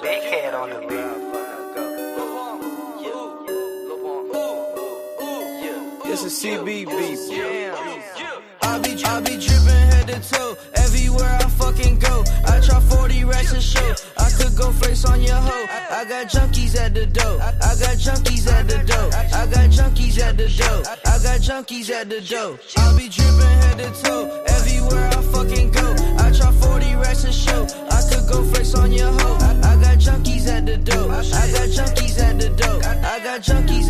Big head on the beat. It's a CB beat. I be, I be dripping head to toe everywhere I fucking go. I try 40 racks a show. I could go face on your hoe. I got junkies at the door. I got junkies at the door. I got junkies at the door. I got junkies at the door. I be dripping head to toe everywhere I fucking go.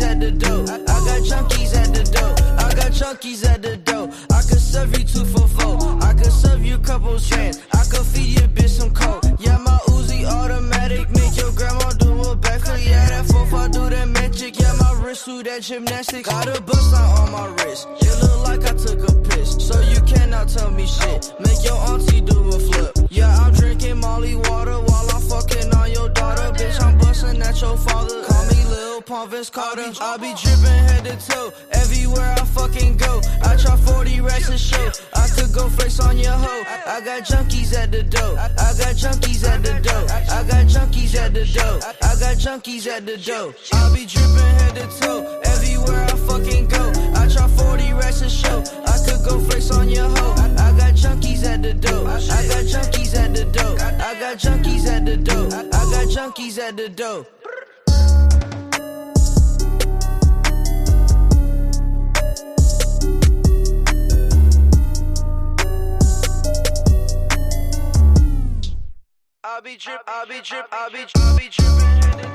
At the door. I got junkies at the door. I got junkies at the door. I could serve you two for four. I could serve you couple strands. I could feed your bitch some coke. Yeah, my Uzi automatic make your grandma do a backflip. Yeah, that 4 do that magic. Yeah, my wrist do that gymnastics. Got a bust out on my wrist. It look like I took a piss. So you cannot tell me shit. Make your auntie do a flip. Yeah, I'm drinking Molly water while I'm fucking on your daughter. Bitch, I'm busting at your. Call me Lil Pump Vince Carter. I be dripping head to toe everywhere I fucking go. I try 40 racks a show. I could go face on your hoe. I got junkies at the door. I got junkies at the door. I got junkies at the door. I got junkies at the door. I be dripping head to toe everywhere I fucking go. I try 40 racks a show. I could go face on your hoe. I got junkies at the door. I got junkies at the door. I got junkies at the door. I got junkies at the door. I be drip, I be drip, I be, I be dripping head to toe.